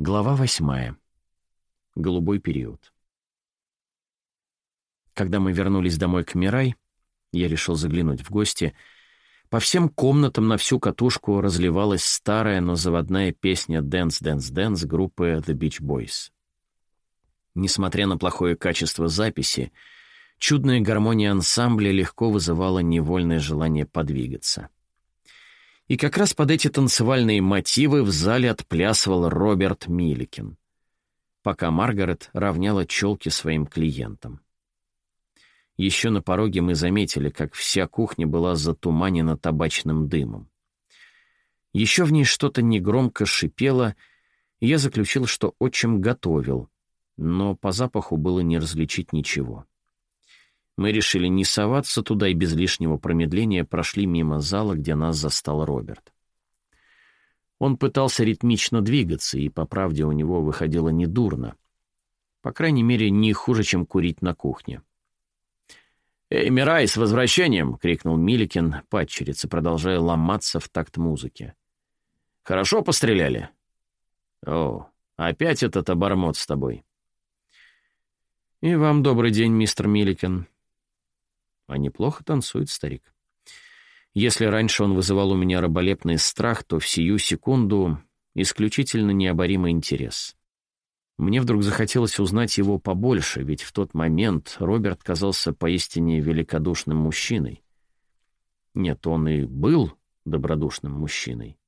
Глава восьмая. Голубой период. Когда мы вернулись домой к Мирай, я решил заглянуть в гости. По всем комнатам на всю катушку разливалась старая, но заводная песня «Dance, Dance, Dance» группы The Beach Boys. Несмотря на плохое качество записи, чудная гармония ансамбля легко вызывала невольное желание подвигаться. И как раз под эти танцевальные мотивы в зале отплясывал Роберт Миликин, пока Маргарет равняла челки своим клиентам. Еще на пороге мы заметили, как вся кухня была затуманена табачным дымом. Еще в ней что-то негромко шипело, и я заключил, что отчим готовил, но по запаху было не различить ничего. Мы решили не соваться туда и без лишнего промедления прошли мимо зала, где нас застал Роберт. Он пытался ритмично двигаться, и, по правде, у него выходило недурно. По крайней мере, не хуже, чем курить на кухне. «Эй, Мирай, с возвращением!» — крикнул Миликин, падчерица, продолжая ломаться в такт музыки. «Хорошо постреляли?» «О, опять этот обормот с тобой». «И вам добрый день, мистер Миликин», а неплохо танцует старик. Если раньше он вызывал у меня раболепный страх, то в сию секунду исключительно необоримый интерес. Мне вдруг захотелось узнать его побольше, ведь в тот момент Роберт казался поистине великодушным мужчиной. Нет, он и был добродушным мужчиной.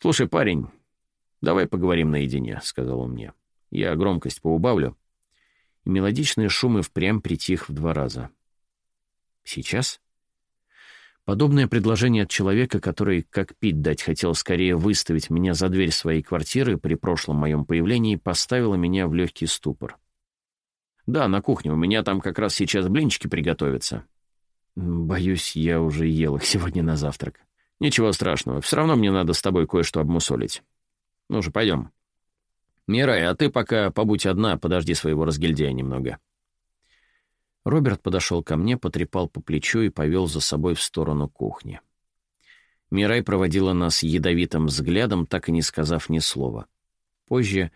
«Слушай, парень, давай поговорим наедине», — сказал он мне. «Я громкость поубавлю» и мелодичный шум и впрямь притих в два раза. Сейчас? Подобное предложение от человека, который, как пить дать, хотел скорее выставить меня за дверь своей квартиры при прошлом моем появлении, поставило меня в легкий ступор. «Да, на кухне. У меня там как раз сейчас блинчики приготовятся». «Боюсь, я уже ел их сегодня на завтрак». «Ничего страшного. Все равно мне надо с тобой кое-что обмусолить. Ну же, пойдем». «Мирай, а ты пока побудь одна, подожди своего разгильдяя немного». Роберт подошел ко мне, потрепал по плечу и повел за собой в сторону кухни. Мирай проводила нас ядовитым взглядом, так и не сказав ни слова. Позже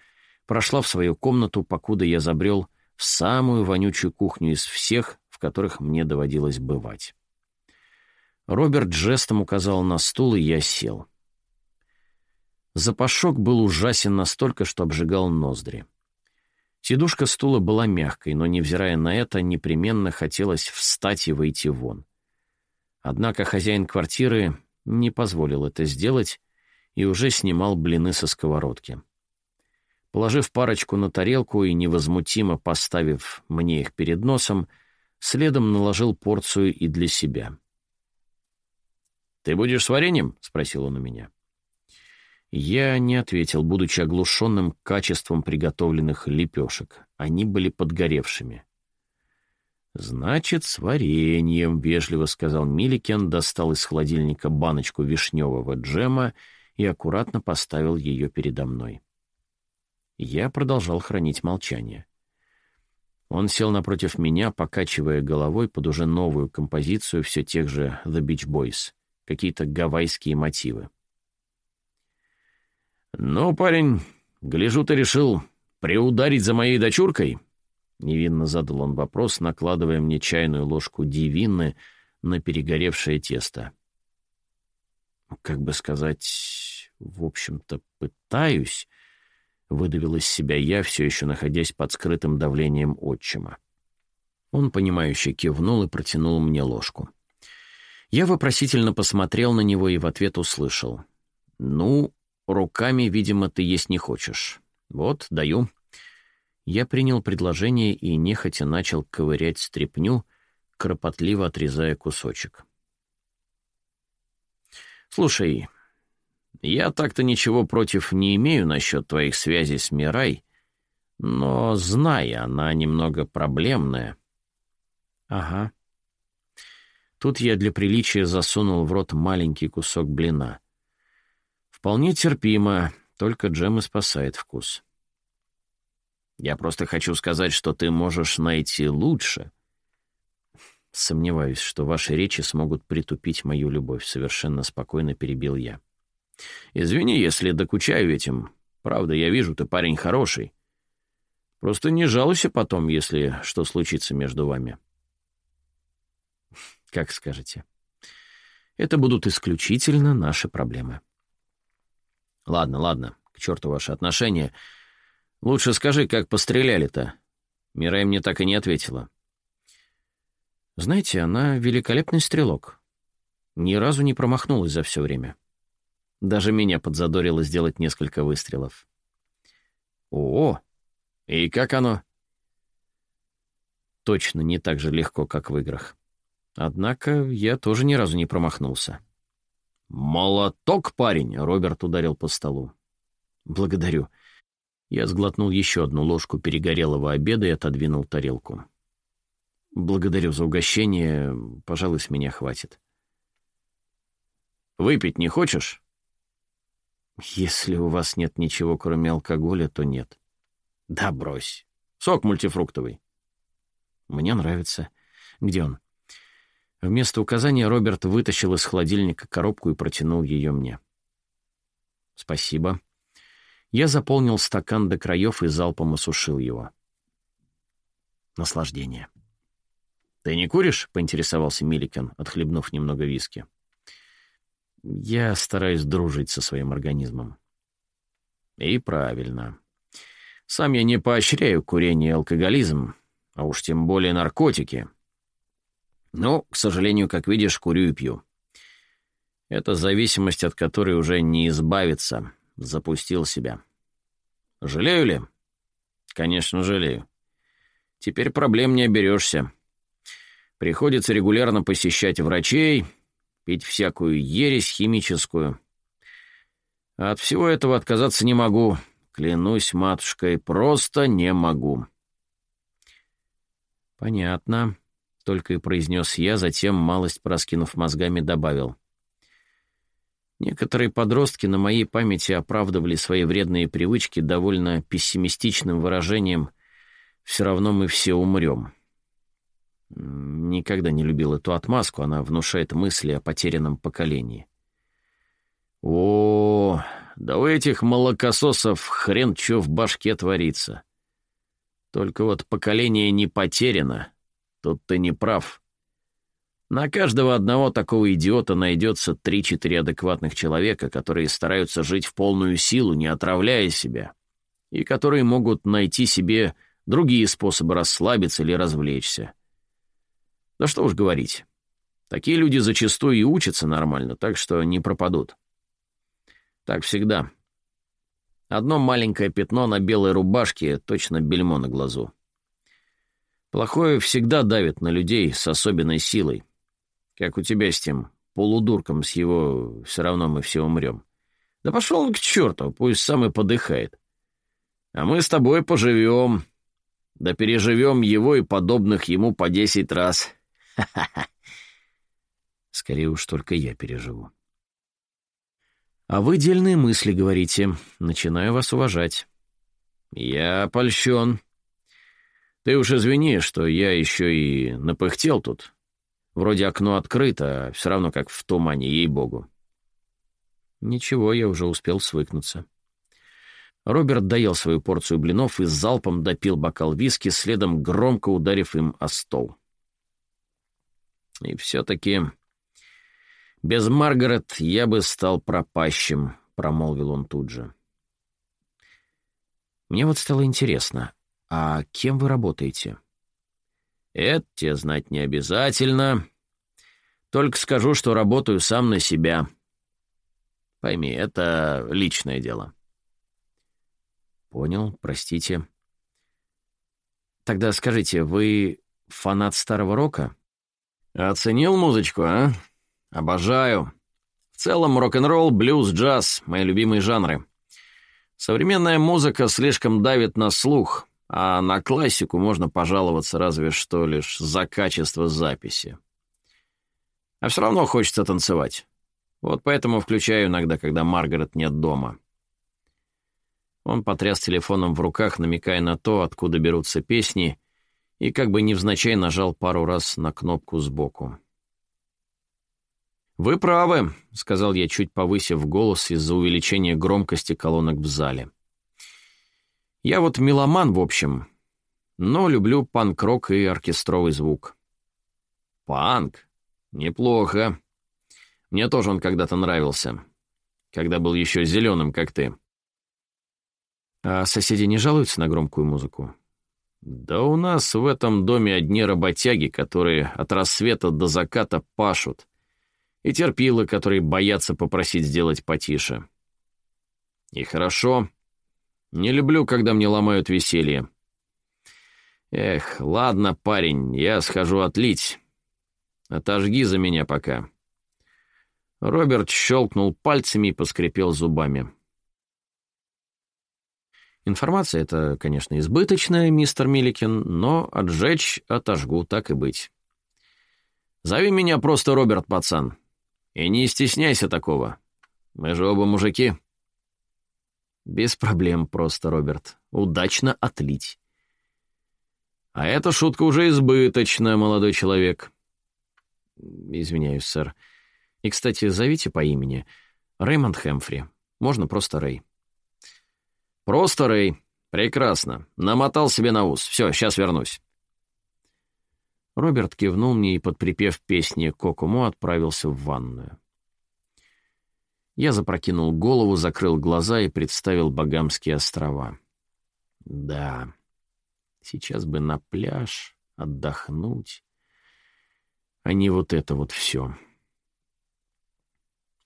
прошла в свою комнату, покуда я забрел в самую вонючую кухню из всех, в которых мне доводилось бывать. Роберт жестом указал на стул, и я сел. Запашок был ужасен настолько, что обжигал ноздри. Сидушка стула была мягкой, но, невзирая на это, непременно хотелось встать и выйти вон. Однако хозяин квартиры не позволил это сделать и уже снимал блины со сковородки. Положив парочку на тарелку и невозмутимо поставив мне их перед носом, следом наложил порцию и для себя. «Ты будешь с вареньем?» — спросил он у меня. Я не ответил, будучи оглушенным качеством приготовленных лепешек. Они были подгоревшими. «Значит, с вареньем», — вежливо сказал Миликен, достал из холодильника баночку вишневого джема и аккуратно поставил ее передо мной. Я продолжал хранить молчание. Он сел напротив меня, покачивая головой под уже новую композицию все тех же «The Beach Boys», какие-то гавайские мотивы. «Ну, парень, гляжу, ты решил приударить за моей дочуркой?» Невинно задал он вопрос, накладывая мне чайную ложку дивины на перегоревшее тесто. «Как бы сказать, в общем-то, пытаюсь», — выдавил из себя я, все еще находясь под скрытым давлением отчима. Он, понимающе кивнул и протянул мне ложку. Я вопросительно посмотрел на него и в ответ услышал. «Ну, Руками, видимо, ты есть не хочешь. Вот, даю». Я принял предложение и нехотя начал ковырять стряпню, кропотливо отрезая кусочек. «Слушай, я так-то ничего против не имею насчет твоих связей с Мирай, но, зная, она немного проблемная». «Ага». Тут я для приличия засунул в рот маленький кусок блина. Вполне терпимо, только джем и спасает вкус. Я просто хочу сказать, что ты можешь найти лучше. Сомневаюсь, что ваши речи смогут притупить мою любовь, совершенно спокойно перебил я. Извини, если докучаю этим. Правда, я вижу, ты парень хороший. Просто не жалуйся потом, если что случится между вами. Как скажете. Это будут исключительно наши проблемы. Ладно, ладно, к черту ваши отношения. Лучше скажи, как постреляли-то. Мирай мне так и не ответила. Знаете, она великолепный стрелок. Ни разу не промахнулась за все время. Даже меня подзадорило сделать несколько выстрелов. О, и как оно? Точно не так же легко, как в играх. Однако я тоже ни разу не промахнулся. «Молоток, парень!» — Роберт ударил по столу. «Благодарю». Я сглотнул еще одну ложку перегорелого обеда и отодвинул тарелку. «Благодарю за угощение. Пожалуй, с меня хватит». «Выпить не хочешь?» «Если у вас нет ничего, кроме алкоголя, то нет». «Да брось. Сок мультифруктовый». «Мне нравится. Где он?» Вместо указания Роберт вытащил из холодильника коробку и протянул ее мне. «Спасибо». Я заполнил стакан до краев и залпом осушил его. Наслаждение. «Ты не куришь?» — поинтересовался Милликен, отхлебнув немного виски. «Я стараюсь дружить со своим организмом». «И правильно. Сам я не поощряю курение и алкоголизм, а уж тем более наркотики». Но, к сожалению, как видишь, курю и пью. Это зависимость, от которой уже не избавиться. Запустил себя. Жалею ли? Конечно, жалею. Теперь проблем не оберешься. Приходится регулярно посещать врачей, пить всякую ересь химическую. от всего этого отказаться не могу. Клянусь матушкой, просто не могу. Понятно. — только и произнес я, затем, малость проскинув мозгами, добавил. Некоторые подростки на моей памяти оправдывали свои вредные привычки довольно пессимистичным выражением «все равно мы все умрем». Никогда не любил эту отмазку, она внушает мысли о потерянном поколении. О, да у этих молокососов хрен что в башке творится. Только вот поколение не потеряно, Тут ты не прав. На каждого одного такого идиота найдется три-четыре адекватных человека, которые стараются жить в полную силу, не отравляя себя, и которые могут найти себе другие способы расслабиться или развлечься. Да что уж говорить. Такие люди зачастую и учатся нормально, так что не пропадут. Так всегда. Одно маленькое пятно на белой рубашке, точно бельмо на глазу. Плохое всегда давит на людей с особенной силой. Как у тебя с тем полудурком, с его «все равно мы все умрем». Да пошел он к черту, пусть сам и подыхает. А мы с тобой поживем, да переживем его и подобных ему по десять раз. Ха-ха-ха. Скорее уж только я переживу. А вы дельные мысли говорите. Начинаю вас уважать. Я польщен. Ты уж извини, что я еще и напыхтел тут. Вроде окно открыто, а все равно как в тумане, ей-богу. Ничего, я уже успел свыкнуться. Роберт доел свою порцию блинов и залпом допил бокал виски, следом громко ударив им о стол. И все-таки без Маргарет я бы стал пропащим, промолвил он тут же. Мне вот стало интересно, «А кем вы работаете?» «Это тебе знать не обязательно. Только скажу, что работаю сам на себя. Пойми, это личное дело». «Понял, простите». «Тогда скажите, вы фанат старого рока?» «Оценил музычку, а? Обожаю. В целом рок-н-ролл, блюз, джаз — мои любимые жанры. Современная музыка слишком давит на слух». А на классику можно пожаловаться разве что лишь за качество записи. А все равно хочется танцевать. Вот поэтому включаю иногда, когда Маргарет нет дома. Он потряс телефоном в руках, намекая на то, откуда берутся песни, и как бы невзначай нажал пару раз на кнопку сбоку. «Вы правы», — сказал я, чуть повысив голос из-за увеличения громкости колонок в зале. Я вот меломан, в общем, но люблю панк-рок и оркестровый звук. Панк? Неплохо. Мне тоже он когда-то нравился, когда был еще зеленым, как ты. А соседи не жалуются на громкую музыку? Да у нас в этом доме одни работяги, которые от рассвета до заката пашут, и терпилы, которые боятся попросить сделать потише. И хорошо. Не люблю, когда мне ломают веселье. Эх, ладно, парень, я схожу отлить. Отожги за меня пока. Роберт щелкнул пальцами и поскрипел зубами. Информация эта, конечно, избыточная, мистер Милликин, но отжечь отожгу, так и быть. Зови меня просто Роберт, пацан. И не стесняйся такого. Мы же оба мужики. Без проблем просто, Роберт. Удачно отлить. А эта шутка уже избыточная, молодой человек. Извиняюсь, сэр. И, кстати, зовите по имени. Рэймонд Хэмфри. Можно просто Рэй. «Просто Рэй. Прекрасно. Намотал себе на ус. Все, сейчас вернусь». Роберт кивнул мне и, подприпев песни Кокому, отправился в ванную. Я запрокинул голову, закрыл глаза и представил Багамские острова. Да, сейчас бы на пляж, отдохнуть, а не вот это вот все.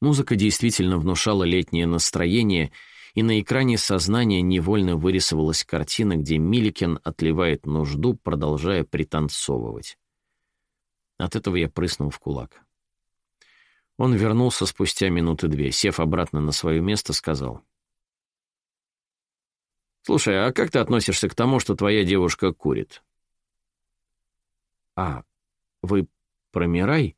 Музыка действительно внушала летнее настроение — и на экране сознания невольно вырисовалась картина, где Миликин отливает нужду, продолжая пританцовывать. От этого я прыснул в кулак. Он вернулся спустя минуты две, сев обратно на свое место, сказал. «Слушай, а как ты относишься к тому, что твоя девушка курит?» «А, вы про Мирай?»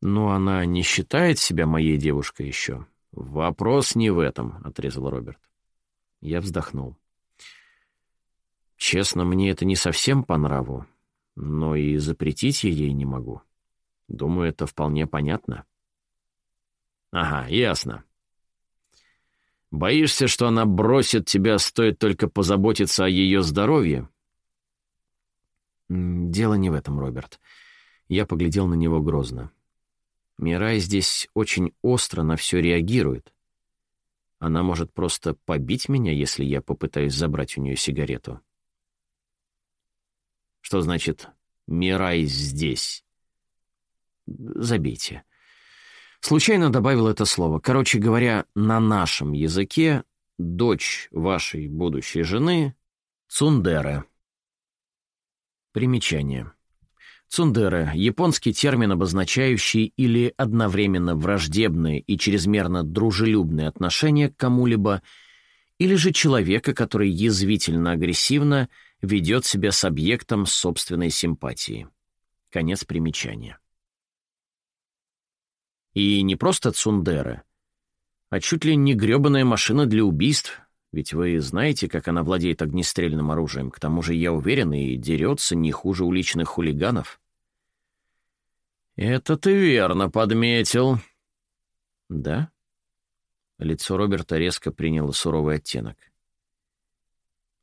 «Но она не считает себя моей девушкой еще?» «Вопрос не в этом», — отрезал Роберт. Я вздохнул. «Честно, мне это не совсем по нраву, но и запретить я ей не могу. Думаю, это вполне понятно». «Ага, ясно. Боишься, что она бросит тебя, стоит только позаботиться о ее здоровье?» «Дело не в этом, Роберт». Я поглядел на него грозно. Мирай здесь очень остро на все реагирует. Она может просто побить меня, если я попытаюсь забрать у нее сигарету. Что значит «Мирай здесь»? Забейте. Случайно добавил это слово. Короче говоря, на нашем языке дочь вашей будущей жены — Цундера. Примечание. Цундера — японский термин, обозначающий или одновременно враждебные и чрезмерно дружелюбные отношения к кому-либо, или же человека, который язвительно-агрессивно ведет себя с объектом собственной симпатии. Конец примечания. И не просто цундера, а чуть ли не грёбаная машина для убийств, ведь вы знаете, как она владеет огнестрельным оружием. К тому же, я уверен, и дерется не хуже уличных хулиганов. «Это ты верно подметил». «Да?» Лицо Роберта резко приняло суровый оттенок.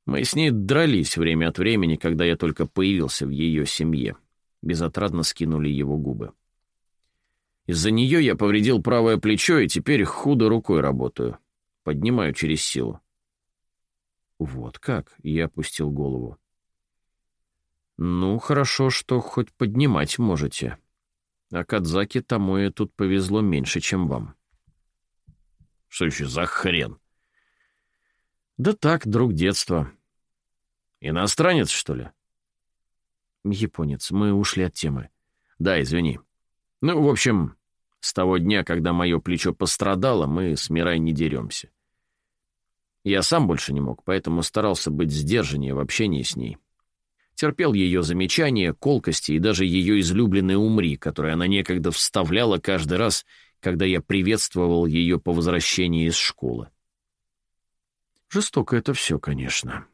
«Мы с ней дрались время от времени, когда я только появился в ее семье». Безотрадно скинули его губы. «Из-за нее я повредил правое плечо и теперь худо рукой работаю. Поднимаю через силу». «Вот как?» — я опустил голову. «Ну, хорошо, что хоть поднимать можете». А Кадзаки Тамое тут повезло меньше, чем вам. Что еще за хрен? Да так, друг детства. Иностранец, что ли? Японец. Мы ушли от темы. Да, извини. Ну, в общем, с того дня, когда мое плечо пострадало, мы с Мирай не деремся. Я сам больше не мог, поэтому старался быть сдержаннее в общении с ней терпел ее замечания, колкости и даже ее излюбленные «умри», которые она некогда вставляла каждый раз, когда я приветствовал ее по возвращении из школы. Жестоко это все, конечно.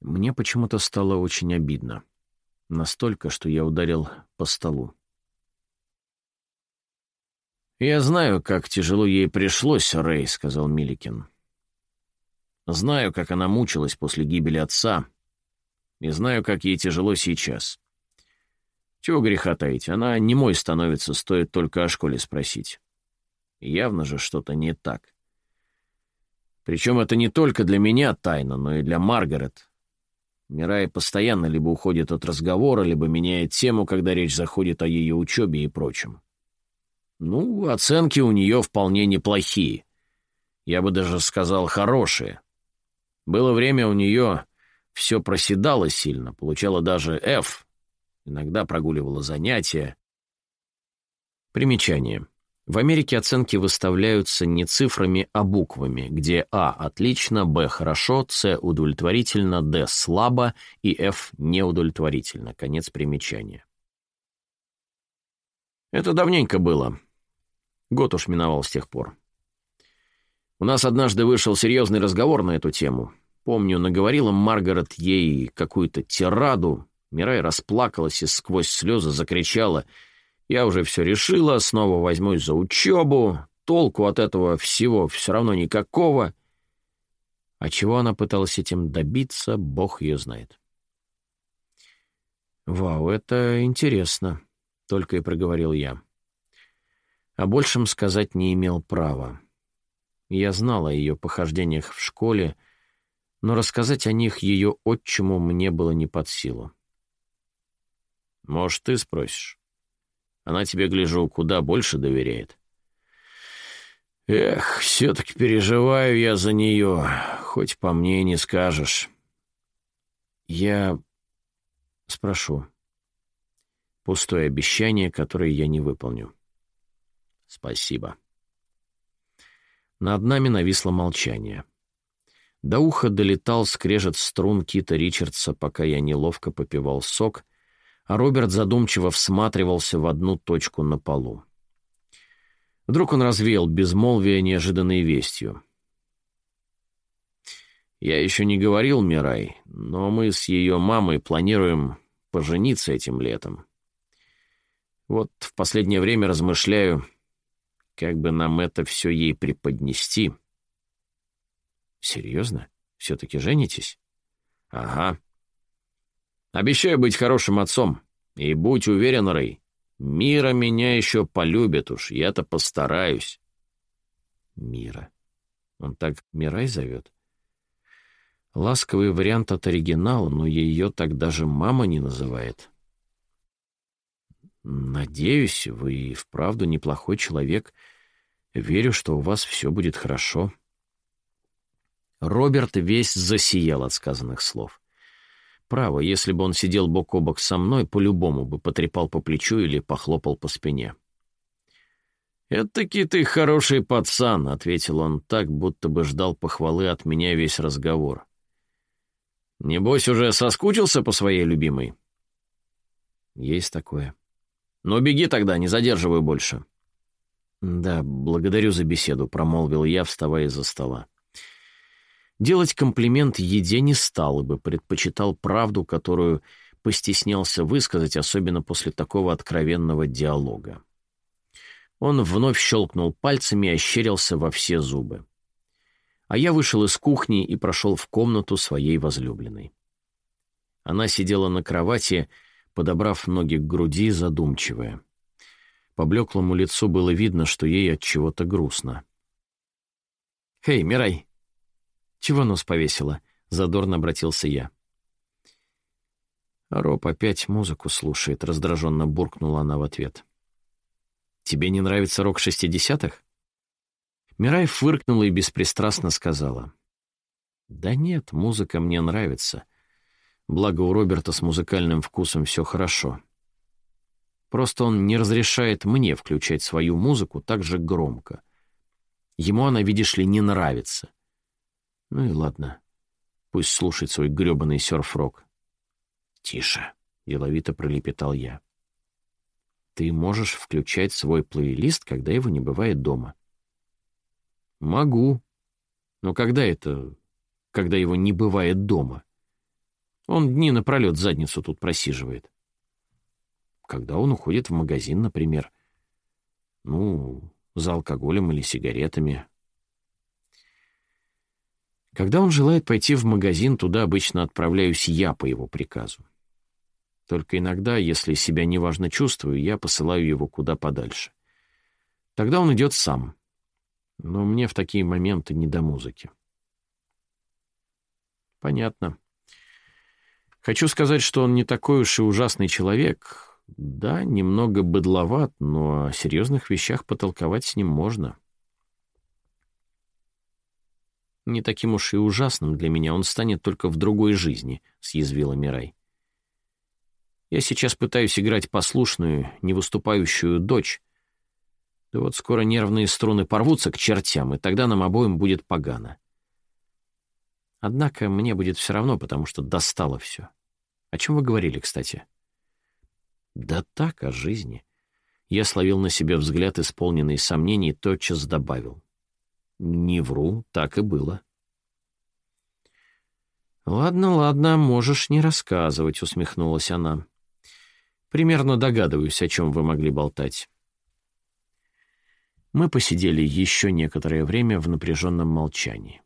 Мне почему-то стало очень обидно. Настолько, что я ударил по столу. «Я знаю, как тяжело ей пришлось, Рэй», — сказал Миликин. Знаю, как она мучилась после гибели отца, и знаю, как ей тяжело сейчас. Чего греха таить, она не мой становится, стоит только о школе спросить. Явно же что-то не так. Причем это не только для меня тайна, но и для Маргарет. Мирай постоянно либо уходит от разговора, либо меняет тему, когда речь заходит о ее учебе и прочем. Ну, оценки у нее вполне неплохие. Я бы даже сказал, хорошие. Было время у нее все проседало сильно, получала даже F, иногда прогуливала занятия. Примечание. В Америке оценки выставляются не цифрами, а буквами, где А – отлично, Б – хорошо, С – удовлетворительно, Д – слабо и Ф – неудовлетворительно. Конец примечания. Это давненько было. Год уж миновал с тех пор. У нас однажды вышел серьезный разговор на эту тему. Помню, наговорила Маргарет ей какую-то тираду. Мирай расплакалась и сквозь слезы закричала – я уже все решила, снова возьмусь за учебу. Толку от этого всего все равно никакого. А чего она пыталась этим добиться, бог ее знает. «Вау, это интересно», — только и проговорил я. О большем сказать не имел права. Я знал о ее похождениях в школе, но рассказать о них ее отчиму мне было не под силу. «Может, ты спросишь?» Она тебе, гляжу, куда больше доверяет. Эх, все-таки переживаю я за нее, хоть по мне не скажешь. Я спрошу. Пустое обещание, которое я не выполню. Спасибо. Над нами нависло молчание. До уха долетал скрежет струн Кита Ричардса, пока я неловко попивал сок, а Роберт задумчиво всматривался в одну точку на полу. Вдруг он развеял безмолвие неожиданной вестью. «Я еще не говорил, Мирай, но мы с ее мамой планируем пожениться этим летом. Вот в последнее время размышляю, как бы нам это все ей преподнести». «Серьезно? Все-таки женитесь?» «Ага. Обещаю быть хорошим отцом. И будь уверен, Рэй, Мира меня еще полюбит уж, я-то постараюсь. Мира. Он так Мирай зовет? Ласковый вариант от оригинала, но ее так даже мама не называет. Надеюсь, вы вправду неплохой человек. Верю, что у вас все будет хорошо. Роберт весь засиял от сказанных слов. Право, если бы он сидел бок о бок со мной, по-любому бы потрепал по плечу или похлопал по спине. «Это-таки ты хороший пацан», — ответил он так, будто бы ждал похвалы от меня весь разговор. «Небось, уже соскучился по своей любимой?» «Есть такое». «Ну, беги тогда, не задерживаю больше». «Да, благодарю за беседу», — промолвил я, вставая из-за стола. Делать комплимент еде не стал бы, предпочитал правду, которую постеснялся высказать, особенно после такого откровенного диалога. Он вновь щелкнул пальцами и ощерился во все зубы. А я вышел из кухни и прошел в комнату своей возлюбленной. Она сидела на кровати, подобрав ноги к груди, задумчивая. По блеклому лицу было видно, что ей от чего-то грустно. «Хей, Мирай, «Чего нос повесила?» — задорно обратился я. «Роб опять музыку слушает», — раздраженно буркнула она в ответ. «Тебе не нравится рок шестидесятых?» Мирай фыркнула и беспристрастно сказала. «Да нет, музыка мне нравится. Благо у Роберта с музыкальным вкусом все хорошо. Просто он не разрешает мне включать свою музыку так же громко. Ему она, видишь ли, не нравится. Ну и ладно. Пусть слушает свой грёбаный сёрф-рок. «Тише», — деловито пролепетал я. «Ты можешь включать свой плейлист, когда его не бывает дома». «Могу. Но когда это... когда его не бывает дома? Он дни напролёт задницу тут просиживает. Когда он уходит в магазин, например. Ну, за алкоголем или сигаретами, Когда он желает пойти в магазин, туда обычно отправляюсь я по его приказу. Только иногда, если себя неважно чувствую, я посылаю его куда подальше. Тогда он идет сам. Но мне в такие моменты не до музыки. Понятно. Хочу сказать, что он не такой уж и ужасный человек. Да, немного быдловат, но о серьезных вещах потолковать с ним можно. Не таким уж и ужасным для меня он станет только в другой жизни, — съязвила Мирай. Я сейчас пытаюсь играть послушную, не выступающую дочь. Да вот скоро нервные струны порвутся к чертям, и тогда нам обоим будет погано. Однако мне будет все равно, потому что достало все. О чем вы говорили, кстати? Да так, о жизни. Я словил на себе взгляд, исполненный сомнений, тотчас добавил. Не вру, так и было. «Ладно, ладно, можешь не рассказывать», — усмехнулась она. Примерно догадываюсь, о чем вы могли болтать. Мы посидели еще некоторое время в напряженном молчании.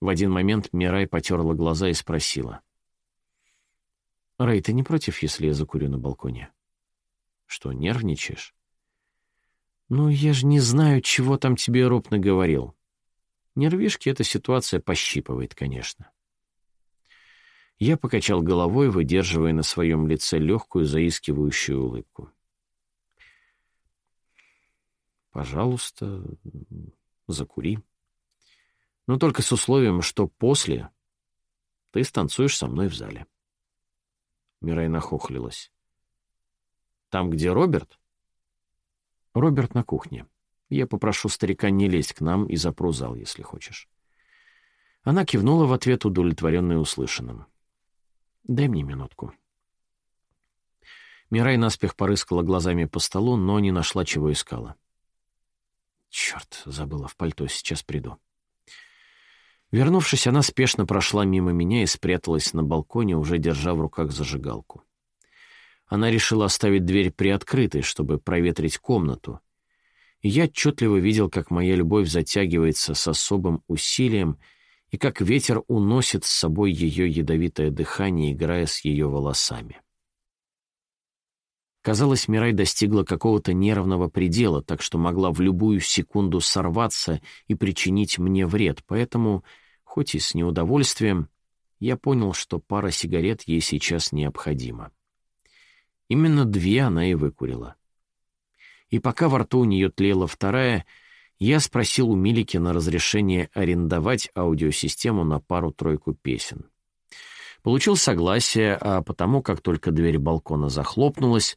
В один момент Мирай потерла глаза и спросила. «Рэй, ты не против, если я закурю на балконе?» «Что, нервничаешь?» «Ну, я же не знаю, чего там тебе Роб наговорил. Нервишки эта ситуация пощипывает, конечно». Я покачал головой, выдерживая на своем лице легкую заискивающую улыбку. «Пожалуйста, закури. Но только с условием, что после ты станцуешь со мной в зале». Мирай нахохлилась. «Там, где Роберт?» «Роберт на кухне. Я попрошу старика не лезть к нам и запру зал, если хочешь». Она кивнула в ответ, удовлетворенной услышанным. Дай мне минутку». Мирай наспех порыскала глазами по столу, но не нашла, чего искала. «Черт, забыла в пальто, сейчас приду». Вернувшись, она спешно прошла мимо меня и спряталась на балконе, уже держа в руках зажигалку. Она решила оставить дверь приоткрытой, чтобы проветрить комнату. И я отчетливо видел, как моя любовь затягивается с особым усилием — и как ветер уносит с собой ее ядовитое дыхание, играя с ее волосами. Казалось, Мирай достигла какого-то нервного предела, так что могла в любую секунду сорваться и причинить мне вред, поэтому, хоть и с неудовольствием, я понял, что пара сигарет ей сейчас необходима. Именно две она и выкурила. И пока во рту у нее тлела вторая — я спросил у Миликина разрешение арендовать аудиосистему на пару-тройку песен. Получил согласие, а потому, как только дверь балкона захлопнулась,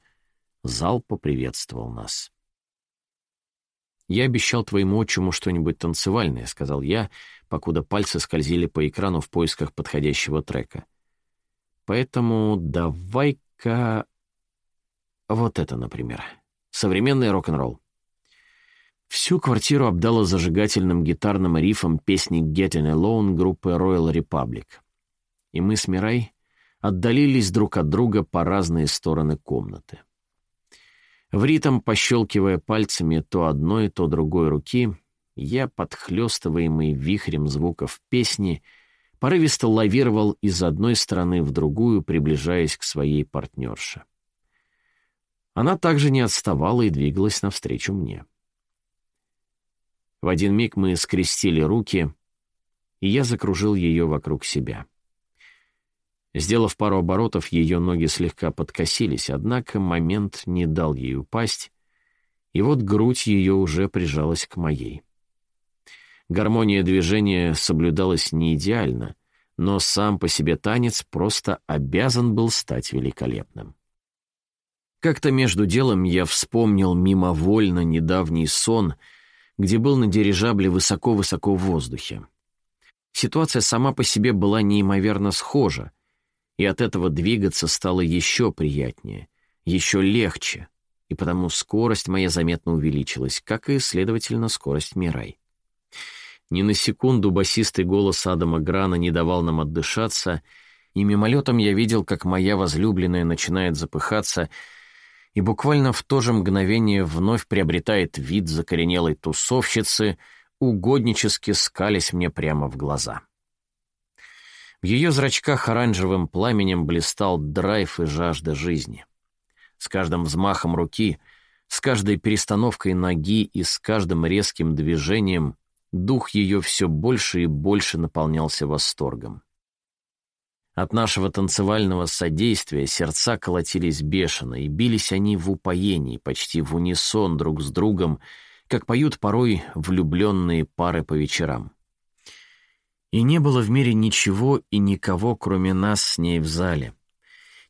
зал поприветствовал нас. «Я обещал твоему отчиму что-нибудь танцевальное», — сказал я, покуда пальцы скользили по экрану в поисках подходящего трека. «Поэтому давай-ка... вот это, например. Современный рок-н-ролл». Всю квартиру обдало зажигательным гитарным рифом песни «Getting Alone» группы Royal Republic. И мы с Мирай отдалились друг от друга по разные стороны комнаты. В ритм, пощелкивая пальцами то одной, то другой руки, я, подхлёстываемый вихрем звуков песни, порывисто лавировал из одной стороны в другую, приближаясь к своей партнерше. Она также не отставала и двигалась навстречу мне. В один миг мы скрестили руки, и я закружил ее вокруг себя. Сделав пару оборотов, ее ноги слегка подкосились, однако момент не дал ей упасть, и вот грудь ее уже прижалась к моей. Гармония движения соблюдалась не идеально, но сам по себе танец просто обязан был стать великолепным. Как-то между делом я вспомнил мимовольно недавний сон — где был на дирижабле высоко-высоко в воздухе. Ситуация сама по себе была неимоверно схожа, и от этого двигаться стало еще приятнее, еще легче, и потому скорость моя заметно увеличилась, как и, следовательно, скорость Мирай. Ни на секунду басистый голос Адама Грана не давал нам отдышаться, и мимолетом я видел, как моя возлюбленная начинает запыхаться — и буквально в то же мгновение вновь приобретает вид закоренелой тусовщицы, угоднически скались мне прямо в глаза. В ее зрачках оранжевым пламенем блистал драйв и жажда жизни. С каждым взмахом руки, с каждой перестановкой ноги и с каждым резким движением дух ее все больше и больше наполнялся восторгом. От нашего танцевального содействия сердца колотились бешено, и бились они в упоении, почти в унисон друг с другом, как поют порой влюбленные пары по вечерам. И не было в мире ничего и никого, кроме нас с ней в зале.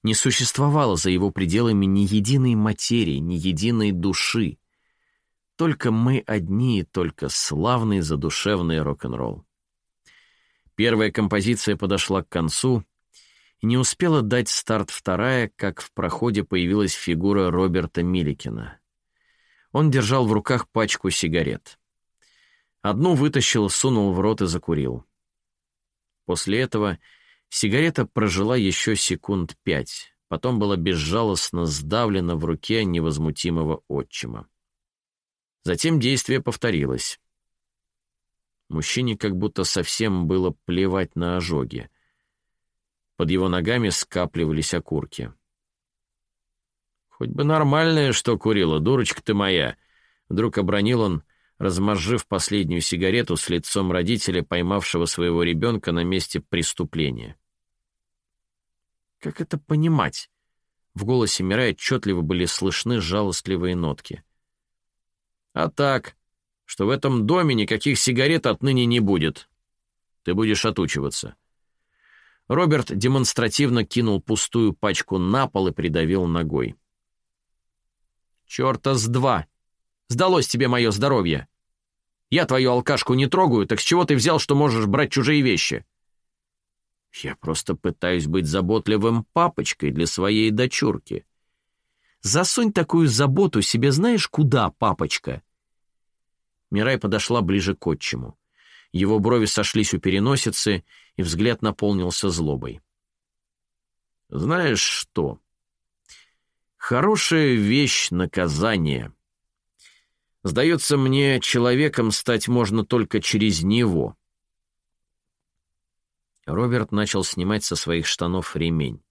Не существовало за его пределами ни единой материи, ни единой души. Только мы одни, только славный задушевный рок-н-ролл. Первая композиция подошла к концу, и не успела дать старт вторая, как в проходе появилась фигура Роберта Миликина. Он держал в руках пачку сигарет. Одну вытащил, сунул в рот и закурил. После этого сигарета прожила еще секунд пять, потом была безжалостно сдавлена в руке невозмутимого отчима. Затем действие повторилось. Мужчине как будто совсем было плевать на ожоги. Под его ногами скапливались окурки. «Хоть бы нормальное, что курила, дурочка ты моя!» Вдруг обронил он, размозжив последнюю сигарету с лицом родителя, поймавшего своего ребенка на месте преступления. «Как это понимать?» В голосе Мира отчетливо были слышны жалостливые нотки. «А так, что в этом доме никаких сигарет отныне не будет. Ты будешь отучиваться. Роберт демонстративно кинул пустую пачку на пол и придавил ногой. «Черта с два! Сдалось тебе мое здоровье! Я твою алкашку не трогаю, так с чего ты взял, что можешь брать чужие вещи?» «Я просто пытаюсь быть заботливым папочкой для своей дочурки. Засунь такую заботу себе знаешь куда, папочка?» Мирай подошла ближе к отчиму. Его брови сошлись у переносицы, и взгляд наполнился злобой. «Знаешь что? Хорошая вещь — наказание. Сдается мне, человеком стать можно только через него». Роберт начал снимать со своих штанов ремень.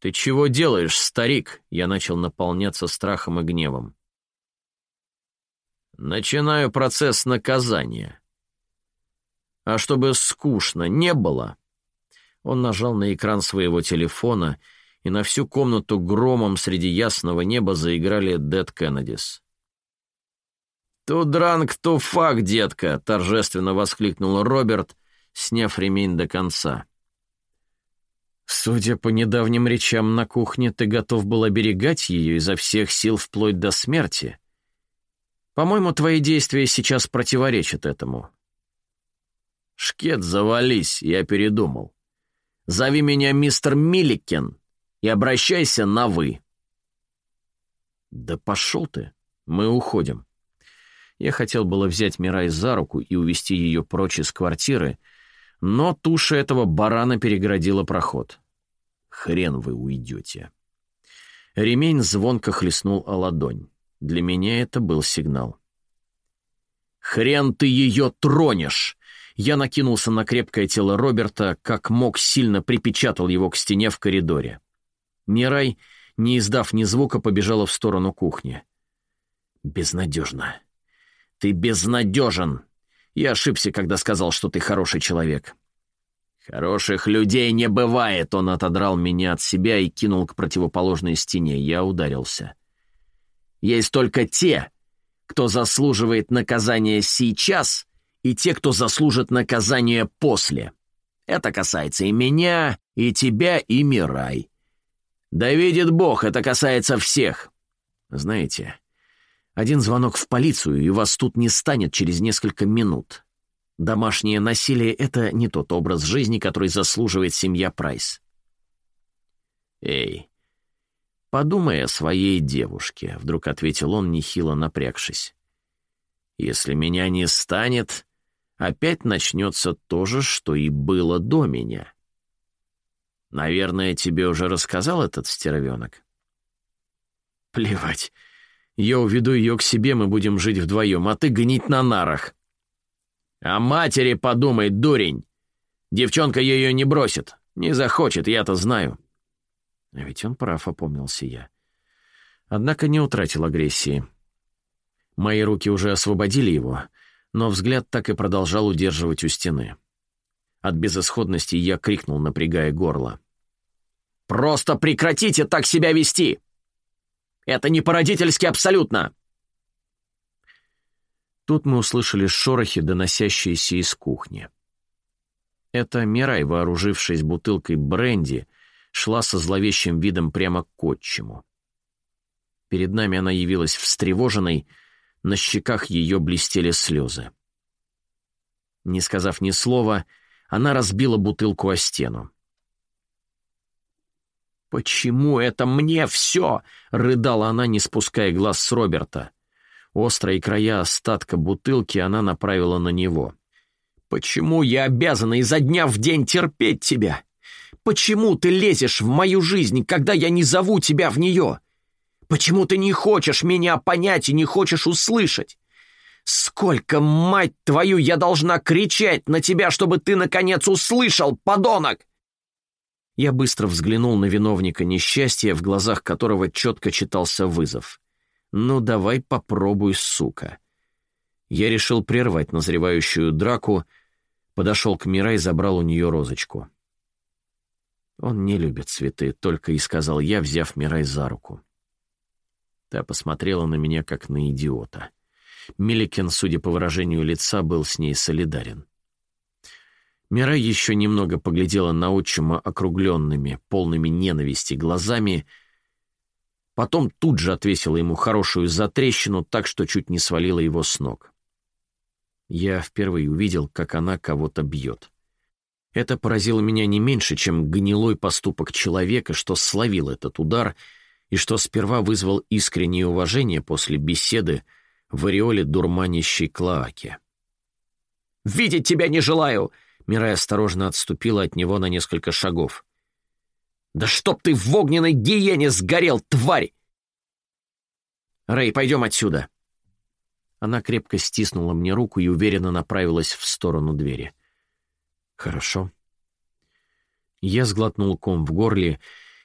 «Ты чего делаешь, старик?» Я начал наполняться страхом и гневом. Начинаю процесс наказания. А чтобы скучно не было, он нажал на экран своего телефона, и на всю комнату громом среди ясного неба заиграли Dead Kennedys. «Ту дранг, ту фак, детка!» — торжественно воскликнул Роберт, сняв ремень до конца. «Судя по недавним речам на кухне, ты готов был оберегать ее изо всех сил вплоть до смерти», по-моему, твои действия сейчас противоречат этому. Шкет, завались, я передумал. Зови меня мистер Милликен и обращайся на «вы». Да пошел ты, мы уходим. Я хотел было взять Мирай за руку и увести ее прочь из квартиры, но туша этого барана переградила проход. Хрен вы уйдете. Ремень звонко хлестнул о ладонь. Для меня это был сигнал. «Хрен ты ее тронешь!» Я накинулся на крепкое тело Роберта, как мог, сильно припечатал его к стене в коридоре. Мирай, не издав ни звука, побежала в сторону кухни. «Безнадежно. Ты безнадежен. Я ошибся, когда сказал, что ты хороший человек». «Хороших людей не бывает!» Он отодрал меня от себя и кинул к противоположной стене. Я ударился. Есть только те, кто заслуживает наказания сейчас, и те, кто заслужит наказание после. Это касается и меня, и тебя, и Мирай. Да видит Бог, это касается всех. Знаете, один звонок в полицию, и вас тут не станет через несколько минут. Домашнее насилие — это не тот образ жизни, который заслуживает семья Прайс. Эй, «Подумай о своей девушке», — вдруг ответил он, нехило напрягшись. «Если меня не станет, опять начнется то же, что и было до меня». «Наверное, тебе уже рассказал этот стервенок?» «Плевать. Я уведу ее к себе, мы будем жить вдвоем, а ты гнить на нарах. О матери подумай, дурень. Девчонка ее не бросит. Не захочет, я-то знаю. А ведь он прав, опомнился я. Однако не утратил агрессии. Мои руки уже освободили его, но взгляд так и продолжал удерживать у стены. От безысходности я крикнул, напрягая горло. «Просто прекратите так себя вести! Это не по-родительски абсолютно!» Тут мы услышали шорохи, доносящиеся из кухни. Это Мирай, вооружившись бутылкой бренди, шла со зловещим видом прямо к отчиму. Перед нами она явилась встревоженной, на щеках ее блестели слезы. Не сказав ни слова, она разбила бутылку о стену. «Почему это мне все?» — рыдала она, не спуская глаз с Роберта. Острые края остатка бутылки она направила на него. «Почему я обязана изо дня в день терпеть тебя? Почему ты лезешь в мою жизнь, когда я не зову тебя в нее? Почему ты не хочешь меня понять и не хочешь услышать? Сколько, мать твою, я должна кричать на тебя, чтобы ты, наконец, услышал, подонок!» Я быстро взглянул на виновника несчастья, в глазах которого четко читался вызов. «Ну давай попробуй, сука». Я решил прервать назревающую драку, подошел к Мира и забрал у нее розочку. «Он не любит цветы», — только и сказал я, взяв Мирай за руку. Та посмотрела на меня, как на идиота. Миликин, судя по выражению лица, был с ней солидарен. Мира еще немного поглядела на отчима округленными, полными ненависти глазами, потом тут же отвесила ему хорошую затрещину так, что чуть не свалила его с ног. Я впервые увидел, как она кого-то бьет. Это поразило меня не меньше, чем гнилой поступок человека, что словил этот удар и что сперва вызвал искреннее уважение после беседы в ореоле дурманящей клоаки. «Видеть тебя не желаю!» Мирай осторожно отступила от него на несколько шагов. «Да чтоб ты в огненной гиене сгорел, тварь!» «Рэй, пойдем отсюда!» Она крепко стиснула мне руку и уверенно направилась в сторону двери. «Хорошо». Я сглотнул ком в горле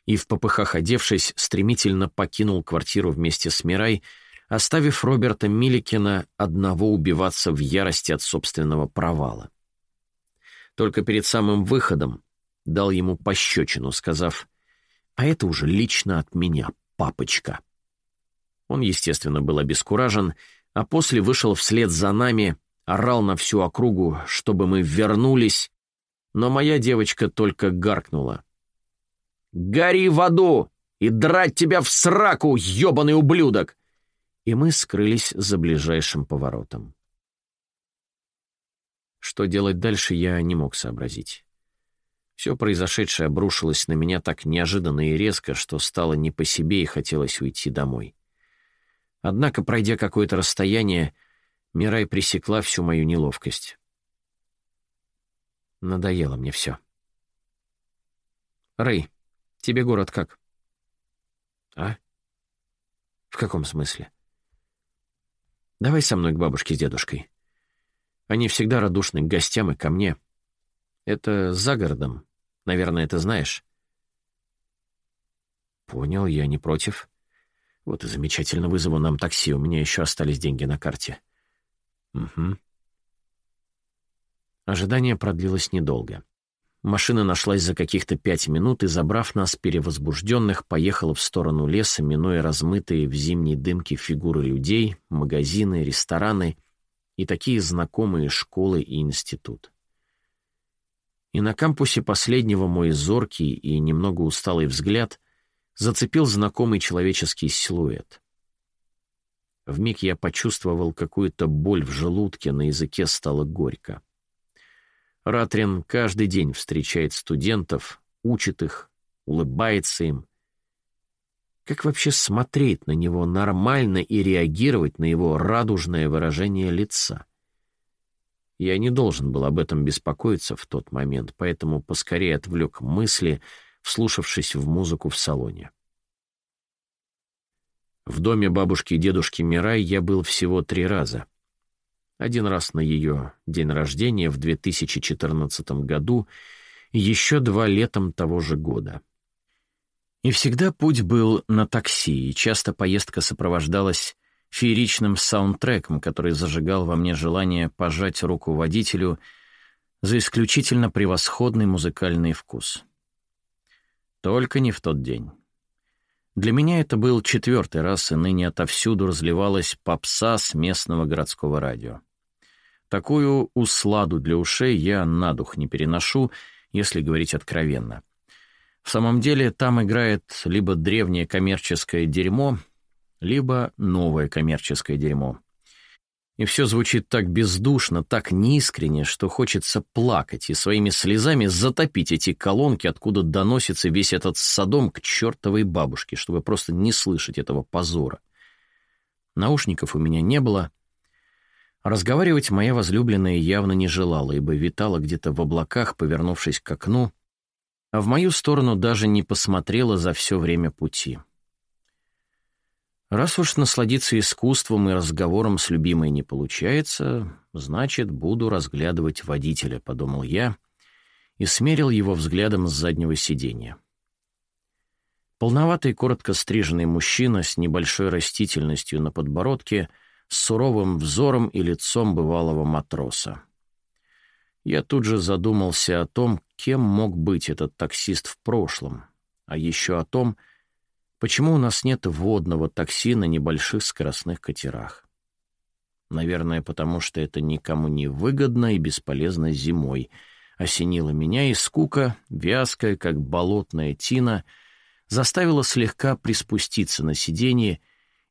и, в попыхах одевшись, стремительно покинул квартиру вместе с Мирай, оставив Роберта Миликина одного убиваться в ярости от собственного провала. Только перед самым выходом дал ему пощечину, сказав, «А это уже лично от меня, папочка». Он, естественно, был обескуражен, а после вышел вслед за нами, орал на всю округу, чтобы мы вернулись, но моя девочка только гаркнула. «Гори в аду и драть тебя в сраку, ёбаный ублюдок!» И мы скрылись за ближайшим поворотом. Что делать дальше, я не мог сообразить. Все произошедшее обрушилось на меня так неожиданно и резко, что стало не по себе и хотелось уйти домой. Однако, пройдя какое-то расстояние, Мирай пресекла всю мою неловкость. Надоело мне все. «Рэй, тебе город как?» «А? В каком смысле?» «Давай со мной к бабушке с дедушкой. Они всегда радушны к гостям и ко мне. Это за городом. Наверное, ты знаешь. Понял, я не против. Вот и замечательно вызову нам такси, у меня еще остались деньги на карте. Угу. Ожидание продлилось недолго. Машина нашлась за каких-то пять минут и, забрав нас, перевозбужденных, поехала в сторону леса, минуя размытые в зимней дымке фигуры людей, магазины, рестораны и такие знакомые школы и институт. И на кампусе последнего мой зоркий и немного усталый взгляд зацепил знакомый человеческий силуэт. Вмиг я почувствовал какую-то боль в желудке, на языке стало горько. Ратрин каждый день встречает студентов, учит их, улыбается им, как вообще смотреть на него нормально и реагировать на его радужное выражение лица? Я не должен был об этом беспокоиться в тот момент, поэтому поскорее отвлек мысли, вслушавшись в музыку в салоне. В доме бабушки и дедушки Мирай я был всего три раза. Один раз на ее день рождения в 2014 году еще два летом того же года. И всегда путь был на такси, и часто поездка сопровождалась фееричным саундтреком, который зажигал во мне желание пожать руку водителю за исключительно превосходный музыкальный вкус. Только не в тот день. Для меня это был четвертый раз, и ныне отовсюду разливалась попса с местного городского радио. Такую усладу для ушей я на дух не переношу, если говорить откровенно. В самом деле там играет либо древнее коммерческое дерьмо, либо новое коммерческое дерьмо. И все звучит так бездушно, так неискренне, что хочется плакать и своими слезами затопить эти колонки, откуда доносится весь этот садом к чертовой бабушке, чтобы просто не слышать этого позора. Наушников у меня не было. Разговаривать моя возлюбленная явно не желала, ибо витала где-то в облаках, повернувшись к окну, а в мою сторону даже не посмотрела за все время пути. Раз уж насладиться искусством и разговором с любимой не получается, значит, буду разглядывать водителя, подумал я и смерил его взглядом с заднего сиденья. Полноватый, коротко стриженный мужчина с небольшой растительностью на подбородке, с суровым взором и лицом бывалого матроса. Я тут же задумался о том, кем мог быть этот таксист в прошлом, а еще о том, что Почему у нас нет водного такси на небольших скоростных катерах? Наверное, потому что это никому не выгодно и бесполезно зимой. Осенила меня, и скука, вязкая, как болотная тина, заставила слегка приспуститься на сиденье,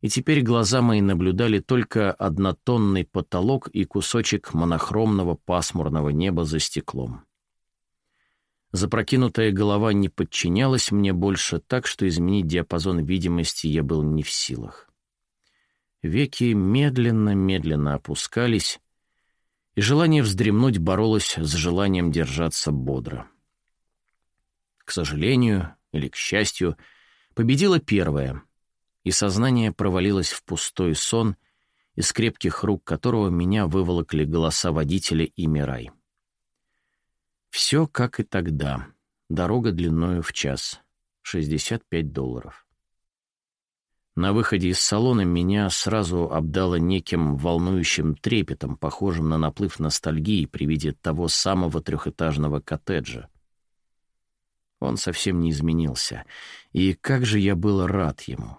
и теперь глаза мои наблюдали только однотонный потолок и кусочек монохромного пасмурного неба за стеклом. Запрокинутая голова не подчинялась мне больше так, что изменить диапазон видимости я был не в силах. Веки медленно-медленно опускались, и желание вздремнуть боролось с желанием держаться бодро. К сожалению или к счастью, победило первое, и сознание провалилось в пустой сон, из крепких рук которого меня выволокли голоса водителя и Мирай. Все как и тогда. Дорога длиною в час. 65 долларов. На выходе из салона меня сразу обдало неким волнующим трепетом, похожим на наплыв ностальгии при виде того самого трехэтажного коттеджа. Он совсем не изменился, и как же я был рад ему.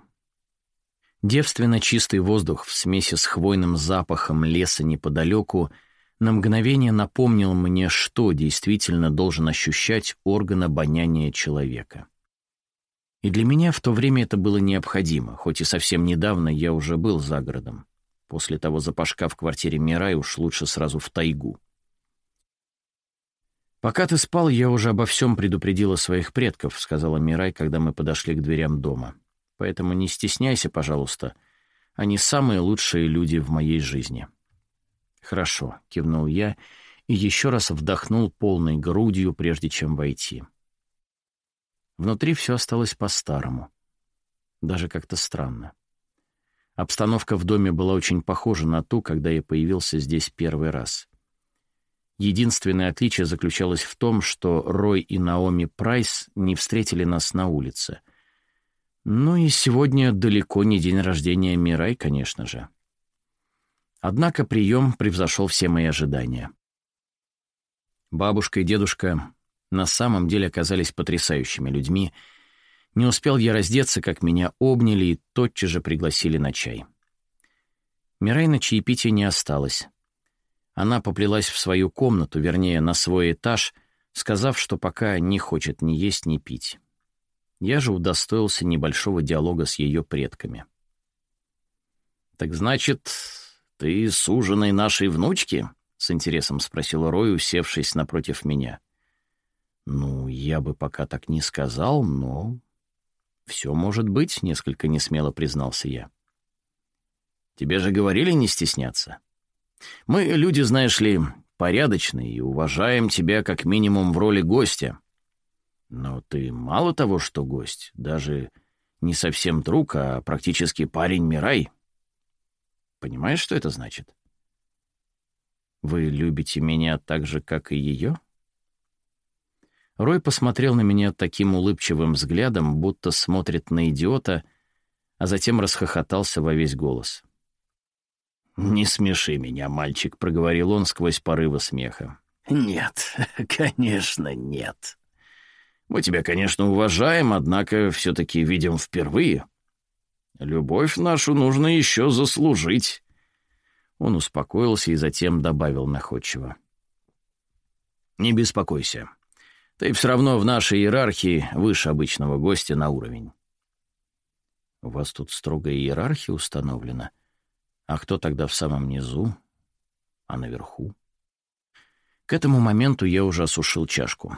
Девственно чистый воздух в смеси с хвойным запахом леса неподалеку — на мгновение напомнил мне, что действительно должен ощущать орган обоняния человека. И для меня в то время это было необходимо, хоть и совсем недавно я уже был за городом. После того запашка в квартире Мирай уж лучше сразу в тайгу. «Пока ты спал, я уже обо всем предупредила своих предков», — сказала Мирай, когда мы подошли к дверям дома. «Поэтому не стесняйся, пожалуйста. Они самые лучшие люди в моей жизни». «Хорошо», — кивнул я и еще раз вдохнул полной грудью, прежде чем войти. Внутри все осталось по-старому. Даже как-то странно. Обстановка в доме была очень похожа на ту, когда я появился здесь первый раз. Единственное отличие заключалось в том, что Рой и Наоми Прайс не встретили нас на улице. Ну и сегодня далеко не день рождения Мирай, конечно же. Однако прием превзошел все мои ожидания. Бабушка и дедушка на самом деле оказались потрясающими людьми. Не успел я раздеться, как меня обняли и тотчас же пригласили на чай. Мирай на чаепитие не осталось. Она поплелась в свою комнату, вернее, на свой этаж, сказав, что пока не хочет ни есть, ни пить. Я же удостоился небольшого диалога с ее предками. «Так значит, «Ты суженый нашей внучки?» — с интересом спросил Рой, усевшись напротив меня. «Ну, я бы пока так не сказал, но...» «Все может быть», — несколько несмело признался я. «Тебе же говорили не стесняться. Мы, люди, знаешь ли, порядочные и уважаем тебя как минимум в роли гостя. Но ты мало того, что гость, даже не совсем друг, а практически парень Мирай. Понимаешь, что это значит? Вы любите меня так же, как и ее? Рой посмотрел на меня таким улыбчивым взглядом, будто смотрит на идиота, а затем расхохотался во весь голос. «Не смеши меня, мальчик», — проговорил он сквозь порывы смеха. «Нет, конечно, нет. Мы тебя, конечно, уважаем, однако все-таки видим впервые. Любовь нашу нужно еще заслужить». Он успокоился и затем добавил находчиво. «Не беспокойся. Ты все равно в нашей иерархии выше обычного гостя на уровень». «У вас тут строгая иерархия установлена?» А кто тогда в самом низу, а наверху? К этому моменту я уже осушил чашку.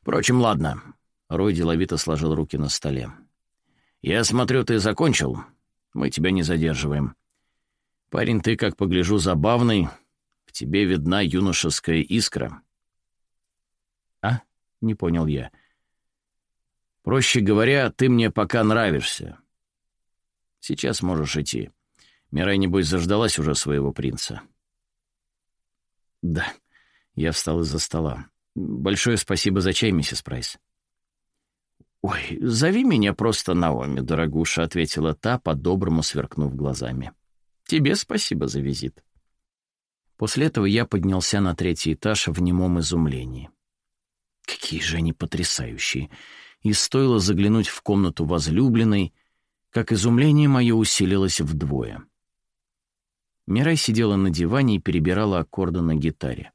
Впрочем, ладно. Рой деловито сложил руки на столе. «Я смотрю, ты закончил. Мы тебя не задерживаем. Парень, ты, как погляжу, забавный. В тебе видна юношеская искра». «А?» — не понял я. «Проще говоря, ты мне пока нравишься. Сейчас можешь идти. Мирай, небось, заждалась уже своего принца. Да. Я встал из-за стола. Большое спасибо за чай, миссис Прайс. «Ой, зови меня просто Наоми, дорогуша», — ответила та, по-доброму сверкнув глазами. «Тебе спасибо за визит». После этого я поднялся на третий этаж в немом изумлении. Какие же они потрясающие! И стоило заглянуть в комнату возлюбленной, как изумление мое усилилось вдвое. Мирай сидела на диване и перебирала аккорды на гитаре.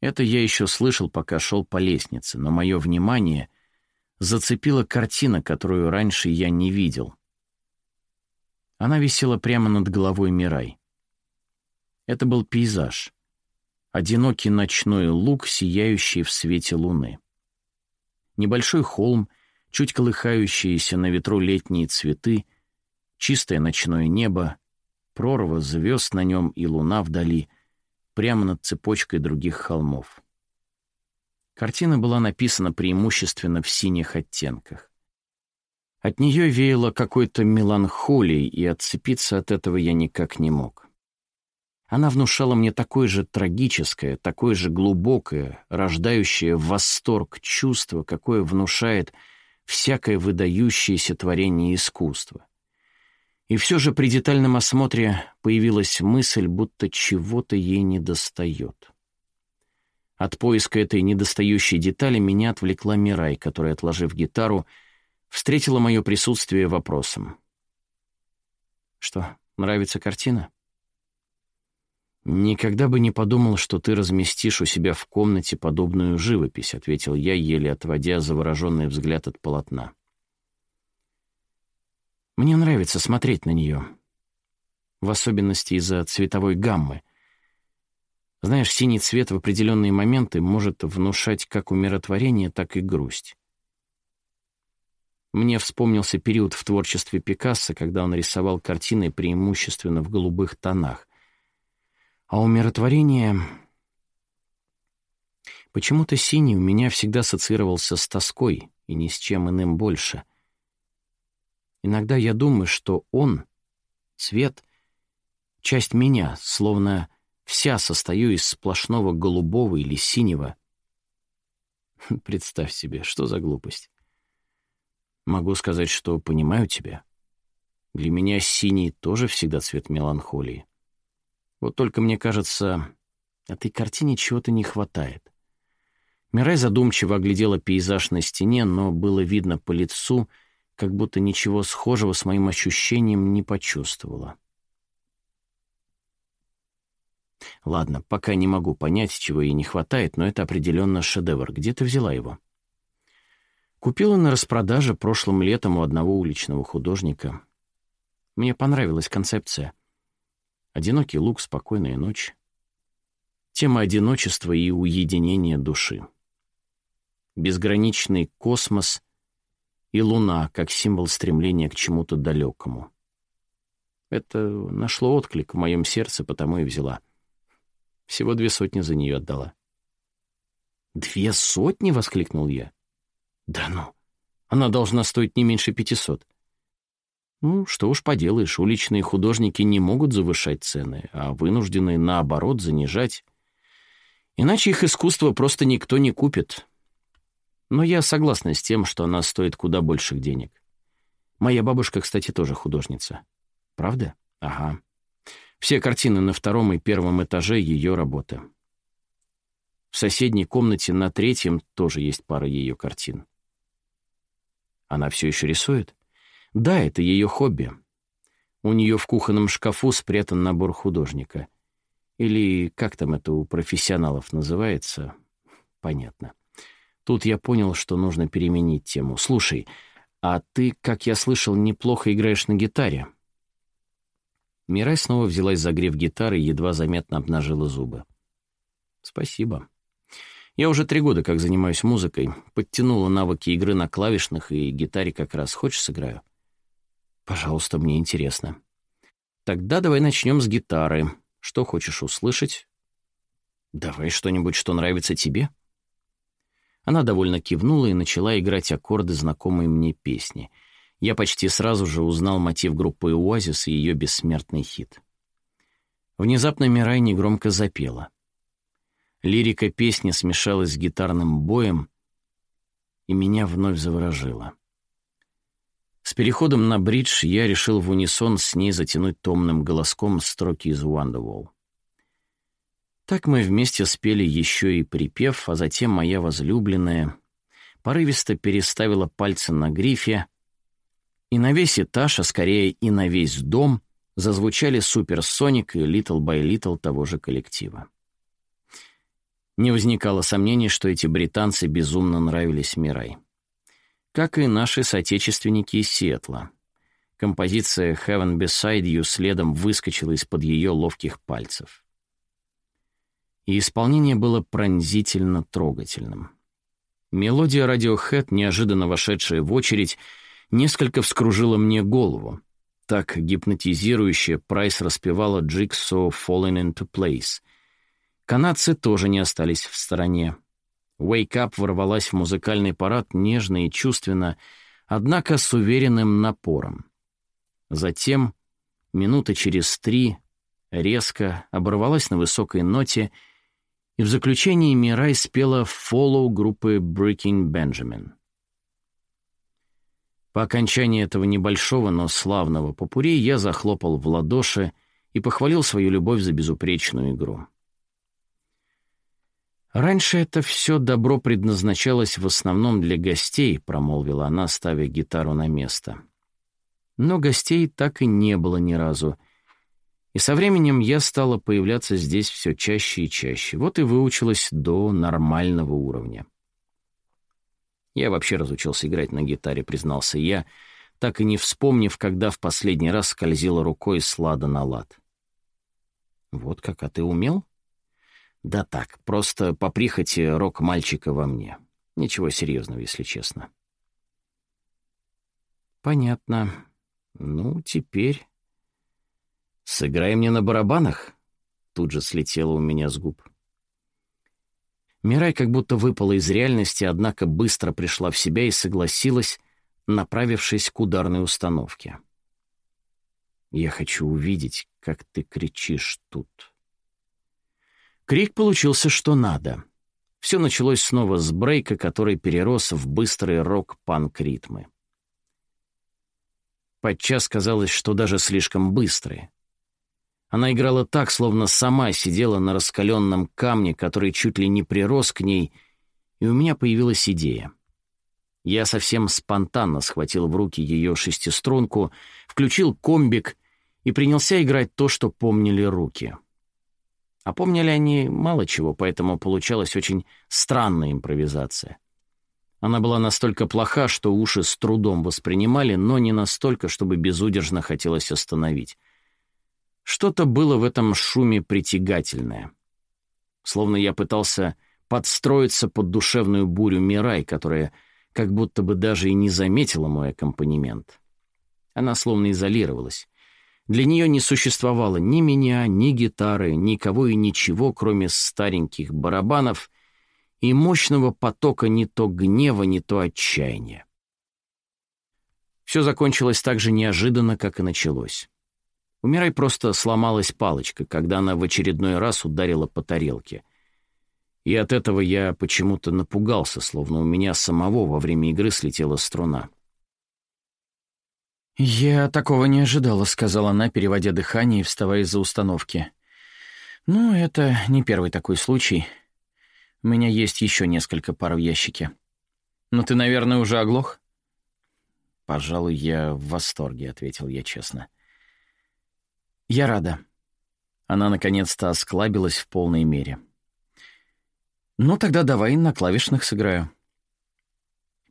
Это я еще слышал, пока шел по лестнице, но мое внимание зацепила картина, которую раньше я не видел. Она висела прямо над головой Мирай. Это был пейзаж. Одинокий ночной луг, сияющий в свете луны. Небольшой холм, чуть колыхающиеся на ветру летние цветы, чистое ночное небо, прорва звезд на нем и луна вдали, прямо над цепочкой других холмов. Картина была написана преимущественно в синих оттенках. От нее веяло какой-то меланхолией, и отцепиться от этого я никак не мог. Она внушала мне такое же трагическое, такое же глубокое, рождающее восторг чувство, какое внушает всякое выдающееся творение искусства. И все же при детальном осмотре появилась мысль, будто чего-то ей недостает. От поиска этой недостающей детали меня отвлекла Мирай, которая, отложив гитару, встретила мое присутствие вопросом. «Что, нравится картина?» «Никогда бы не подумал, что ты разместишь у себя в комнате подобную живопись», — ответил я, еле отводя завороженный взгляд от полотна. Мне нравится смотреть на нее. В особенности из-за цветовой гаммы. Знаешь, синий цвет в определенные моменты может внушать как умиротворение, так и грусть. Мне вспомнился период в творчестве Пикассо, когда он рисовал картины преимущественно в голубых тонах. А умиротворение... Почему-то синий у меня всегда ассоциировался с тоской и ни с чем иным больше — Иногда я думаю, что он, цвет, часть меня, словно вся состою из сплошного голубого или синего. Представь себе, что за глупость. Могу сказать, что понимаю тебя. Для меня синий тоже всегда цвет меланхолии. Вот только мне кажется, этой картине чего-то не хватает. Мирай задумчиво оглядела пейзаж на стене, но было видно по лицу — как будто ничего схожего с моим ощущением не почувствовала. Ладно, пока не могу понять, чего ей не хватает, но это определенно шедевр. Где ты взяла его? Купила на распродаже прошлым летом у одного уличного художника. Мне понравилась концепция. Одинокий лук, спокойная ночь. Тема одиночества и уединения души. Безграничный космос и луна как символ стремления к чему-то далекому. Это нашло отклик в моем сердце, потому и взяла. Всего две сотни за нее отдала. «Две сотни?» — воскликнул я. «Да ну! Она должна стоить не меньше пятисот. Ну, что уж поделаешь, уличные художники не могут завышать цены, а вынуждены, наоборот, занижать. Иначе их искусство просто никто не купит. Но я согласна с тем, что она стоит куда больших денег. Моя бабушка, кстати, тоже художница. Правда? Ага. Все картины на втором и первом этаже — ее работы. В соседней комнате на третьем тоже есть пара ее картин. Она все еще рисует? Да, это ее хобби. У нее в кухонном шкафу спрятан набор художника. Или как там это у профессионалов называется? Понятно. Тут я понял, что нужно переменить тему. Слушай, а ты, как я слышал, неплохо играешь на гитаре. Мирай снова взялась за гриф гитары и едва заметно обнажила зубы. «Спасибо. Я уже три года как занимаюсь музыкой, подтянула навыки игры на клавишных и гитаре как раз. Хочешь, сыграю?» «Пожалуйста, мне интересно». «Тогда давай начнем с гитары. Что хочешь услышать?» «Давай что-нибудь, что нравится тебе». Она довольно кивнула и начала играть аккорды знакомой мне песни — я почти сразу же узнал мотив группы «Оазис» и ее бессмертный хит. Внезапно Мирай негромко запела. Лирика песни смешалась с гитарным боем, и меня вновь заворожило. С переходом на бридж я решил в унисон с ней затянуть томным голоском строки из «Wonderwall». Так мы вместе спели еще и припев, а затем моя возлюбленная порывисто переставила пальцы на грифе, и на весь этаж, а скорее и на весь дом, зазвучали Суперсоник и Little by Little того же коллектива. Не возникало сомнений, что эти британцы безумно нравились Мирай. Как и наши соотечественники из Сиэтла. Композиция «Heaven Beside You» следом выскочила из-под ее ловких пальцев. И исполнение было пронзительно трогательным. Мелодия Radiohead, неожиданно вошедшая в очередь, несколько вскружила мне голову. Так гипнотизирующе Прайс распевала «Jigsaw Falling into Place». Канадцы тоже не остались в стороне. «Wake Up» ворвалась в музыкальный парад нежно и чувственно, однако с уверенным напором. Затем, минуты через три, резко оборвалась на высокой ноте, и в заключении Мирай спела «Follow» группы Breaking Benjamin. По окончании этого небольшого, но славного попури я захлопал в ладоши и похвалил свою любовь за безупречную игру. «Раньше это все добро предназначалось в основном для гостей», — промолвила она, ставя гитару на место. Но гостей так и не было ни разу. И со временем я стала появляться здесь все чаще и чаще. Вот и выучилась до нормального уровня. Я вообще разучился играть на гитаре, признался я, так и не вспомнив, когда в последний раз скользила рукой с лада на лад. «Вот как, а ты умел?» «Да так, просто по прихоти рок-мальчика во мне. Ничего серьезного, если честно». «Понятно. Ну, теперь...» «Сыграй мне на барабанах?» Тут же слетело у меня с губ. Мирай как будто выпала из реальности, однако быстро пришла в себя и согласилась, направившись к ударной установке. «Я хочу увидеть, как ты кричишь тут». Крик получился что надо. Все началось снова с брейка, который перерос в быстрые рок-панк-ритмы. Подчас казалось, что даже слишком быстрые. Она играла так, словно сама сидела на раскаленном камне, который чуть ли не прирос к ней, и у меня появилась идея. Я совсем спонтанно схватил в руки ее шестиструнку, включил комбик и принялся играть то, что помнили руки. А помнили они мало чего, поэтому получалась очень странная импровизация. Она была настолько плоха, что уши с трудом воспринимали, но не настолько, чтобы безудержно хотелось остановить. Что-то было в этом шуме притягательное. Словно я пытался подстроиться под душевную бурю Мирай, которая как будто бы даже и не заметила мой аккомпанемент. Она словно изолировалась. Для нее не существовало ни меня, ни гитары, никого и ничего, кроме стареньких барабанов и мощного потока не то гнева, не то отчаяния. Все закончилось так же неожиданно, как и началось. У Мирай просто сломалась палочка, когда она в очередной раз ударила по тарелке. И от этого я почему-то напугался, словно у меня самого во время игры слетела струна. «Я такого не ожидала», — сказала она, переводя дыхание и вставая из-за установки. «Ну, это не первый такой случай. У меня есть еще несколько пар в ящике. Но ты, наверное, уже оглох?» «Пожалуй, я в восторге», — ответил я честно. «Я рада». Она наконец-то осклабилась в полной мере. «Ну, тогда давай на клавишных сыграю».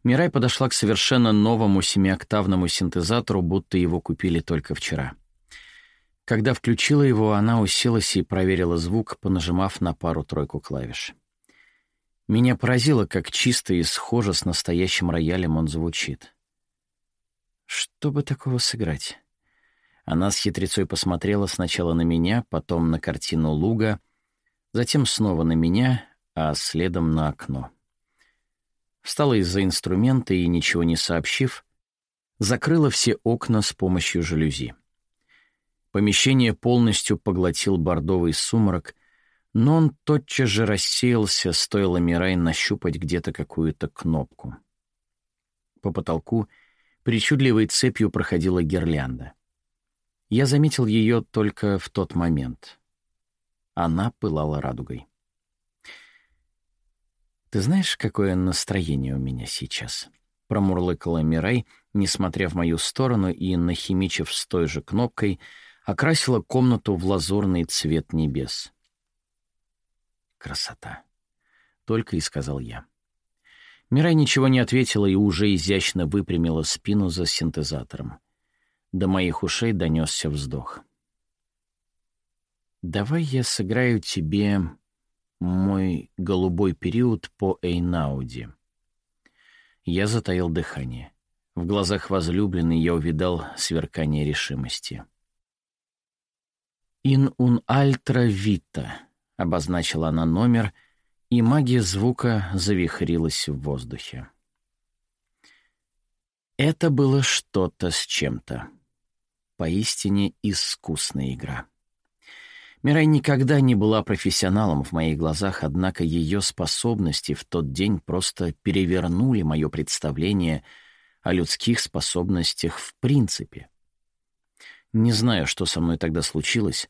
Мирай подошла к совершенно новому семиоктавному синтезатору, будто его купили только вчера. Когда включила его, она уселась и проверила звук, понажимав на пару-тройку клавиш. Меня поразило, как чисто и схоже с настоящим роялем он звучит. Что бы такого сыграть? Она с хитрецой посмотрела сначала на меня, потом на картину луга, затем снова на меня, а следом на окно встала из-за инструмента и, ничего не сообщив, закрыла все окна с помощью жалюзи. Помещение полностью поглотил бордовый сумрак, но он тотчас же рассеялся, стоило Мирай нащупать где-то какую-то кнопку. По потолку причудливой цепью проходила гирлянда. Я заметил ее только в тот момент. Она пылала радугой. «Ты знаешь, какое настроение у меня сейчас?» Промурлыкала Мирай, несмотря в мою сторону и, нахимичив с той же кнопкой, окрасила комнату в лазурный цвет небес. «Красота!» — только и сказал я. Мирай ничего не ответила и уже изящно выпрямила спину за синтезатором. До моих ушей донесся вздох. «Давай я сыграю тебе мой голубой период по Эйнауди. Я затаил дыхание. В глазах возлюбленной я увидал сверкание решимости. «Ин ун альтра вита», — обозначила она номер, и магия звука завихрилась в воздухе. Это было что-то с чем-то. Поистине искусная игра. Мирай никогда не была профессионалом в моих глазах, однако ее способности в тот день просто перевернули мое представление о людских способностях в принципе. Не знаю, что со мной тогда случилось,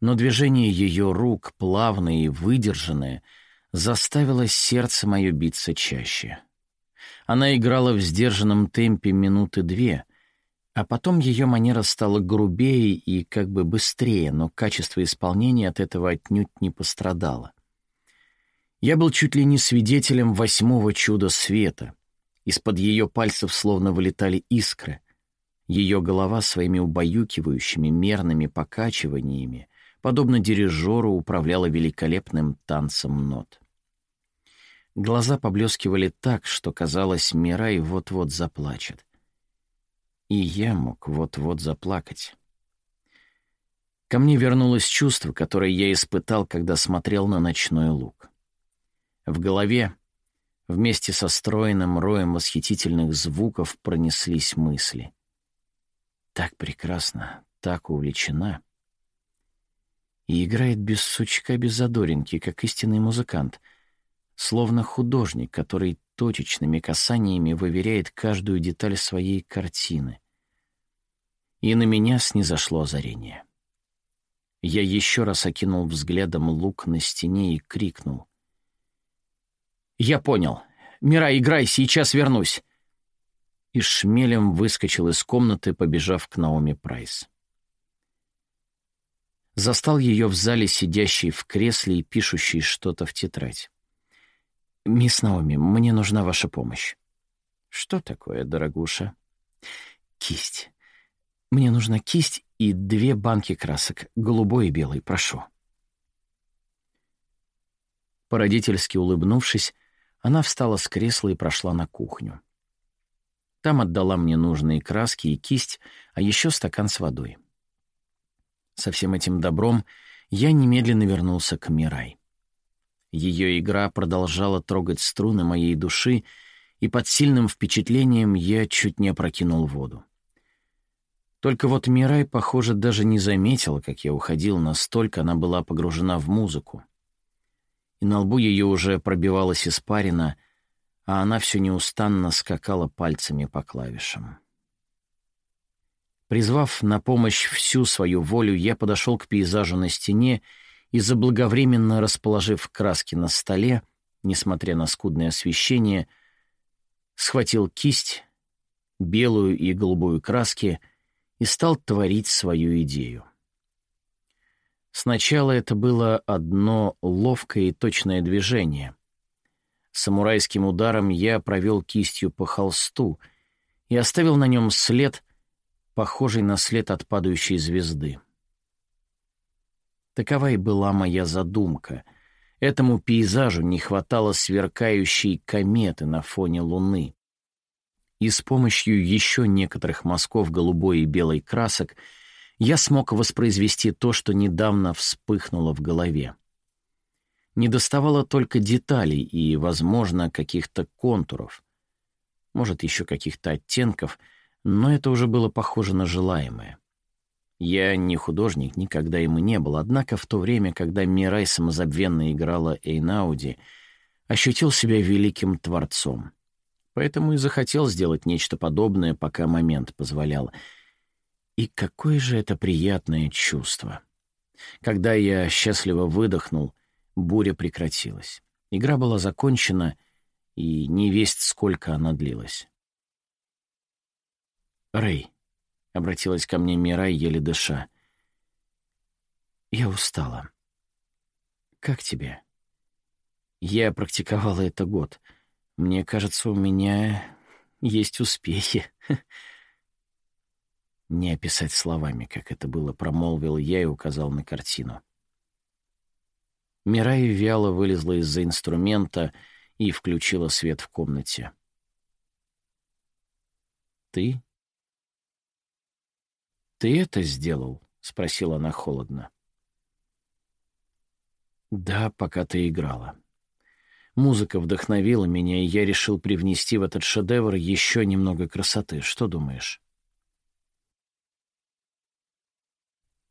но движение ее рук, плавное и выдержанное, заставило сердце мое биться чаще. Она играла в сдержанном темпе минуты две — а потом ее манера стала грубее и как бы быстрее, но качество исполнения от этого отнюдь не пострадало. Я был чуть ли не свидетелем восьмого чуда света. Из-под ее пальцев словно вылетали искры. Ее голова своими убаюкивающими мерными покачиваниями, подобно дирижеру, управляла великолепным танцем нот. Глаза поблескивали так, что, казалось, Мирай вот-вот заплачет и я мог вот-вот заплакать. Ко мне вернулось чувство, которое я испытал, когда смотрел на ночной луг. В голове вместе со стройным роем восхитительных звуков пронеслись мысли. Так прекрасно, так увлечена. И играет без сучка, без задоринки, как истинный музыкант, словно художник, который точечными касаниями выверяет каждую деталь своей картины. И на меня снизошло озарение. Я еще раз окинул взглядом лук на стене и крикнул. «Я понял. Мира, играй, сейчас вернусь!» И шмелем выскочил из комнаты, побежав к Наоми Прайс. Застал ее в зале, сидящей в кресле и пишущей что-то в тетрадь. «Мисс Наоми, мне нужна ваша помощь». «Что такое, дорогуша?» «Кисть. Мне нужна кисть и две банки красок, голубой и белый, прошу». Породительски улыбнувшись, она встала с кресла и прошла на кухню. Там отдала мне нужные краски и кисть, а еще стакан с водой. Со всем этим добром я немедленно вернулся к Мирай. Ее игра продолжала трогать струны моей души, и под сильным впечатлением я чуть не опрокинул воду. Только вот Мирай, похоже, даже не заметила, как я уходил, настолько она была погружена в музыку. И на лбу ее уже пробивалась испарина, а она все неустанно скакала пальцами по клавишам. Призвав на помощь всю свою волю, я подошел к пейзажу на стене заблаговременно расположив краски на столе, несмотря на скудное освещение, схватил кисть, белую и голубую краски и стал творить свою идею. Сначала это было одно ловкое и точное движение. Самурайским ударом я провел кистью по холсту и оставил на нем след, похожий на след от падающей звезды. Такова и была моя задумка. Этому пейзажу не хватало сверкающей кометы на фоне луны. И с помощью еще некоторых мазков голубой и белой красок я смог воспроизвести то, что недавно вспыхнуло в голове. Не доставало только деталей и, возможно, каких-то контуров. Может, еще каких-то оттенков, но это уже было похоже на желаемое. Я не художник, никогда ему не был, однако в то время, когда Мирай самозабвенно играла Эйнауди, ощутил себя великим творцом. Поэтому и захотел сделать нечто подобное, пока момент позволял. И какое же это приятное чувство. Когда я счастливо выдохнул, буря прекратилась. Игра была закончена, и не весть, сколько она длилась. «Рэй», — обратилась ко мне Мирай, еле дыша. «Я устала. Как тебе?» «Я практиковала это год. Мне кажется, у меня есть успехи». Не описать словами, как это было, промолвил я и указал на картину. Мирай вяло вылезла из-за инструмента и включила свет в комнате. «Ты «Ты это сделал?» — спросила она холодно. «Да, пока ты играла. Музыка вдохновила меня, и я решил привнести в этот шедевр еще немного красоты. Что думаешь?»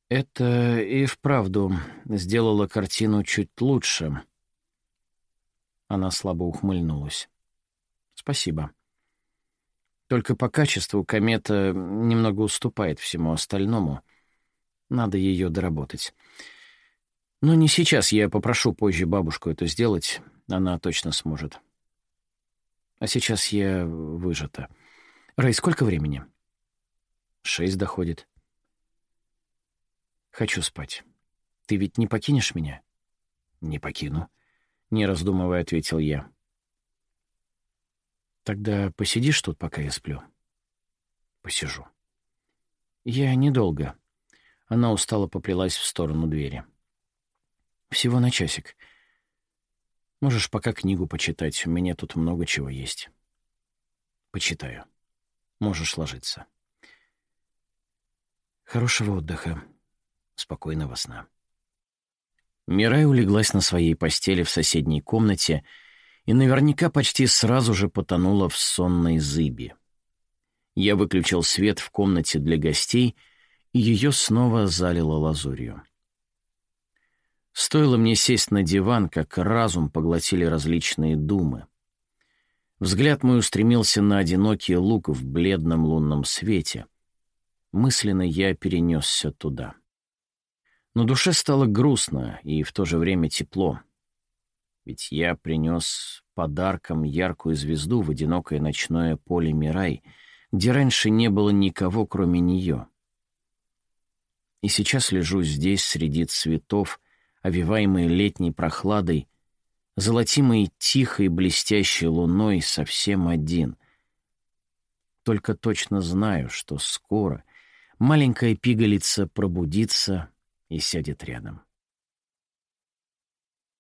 Это и вправду сделало картину чуть лучше. Она слабо ухмыльнулась. «Спасибо». Только по качеству комета немного уступает всему остальному. Надо ее доработать. Но не сейчас, я попрошу позже бабушку это сделать. Она точно сможет. А сейчас я выжата. Рэй, сколько времени? Шесть доходит. Хочу спать. Ты ведь не покинешь меня? Не покину. Не раздумывая, ответил я. Тогда посидишь тут, пока я сплю? Посижу. Я недолго. Она устало поплелась в сторону двери. Всего на часик. Можешь пока книгу почитать, у меня тут много чего есть. Почитаю. Можешь ложиться. Хорошего отдыха. Спокойного сна. Мирай улеглась на своей постели в соседней комнате и наверняка почти сразу же потонула в сонной зыби. Я выключил свет в комнате для гостей, и ее снова залило лазурью. Стоило мне сесть на диван, как разум поглотили различные думы. Взгляд мой устремился на одинокий луг в бледном лунном свете. Мысленно я перенесся туда. Но душе стало грустно и в то же время тепло ведь я принес подарком яркую звезду в одинокое ночное поле Мирай, где раньше не было никого, кроме нее. И сейчас лежу здесь среди цветов, овиваемые летней прохладой, золотимой тихой блестящей луной совсем один. Только точно знаю, что скоро маленькая пигалица пробудится и сядет рядом.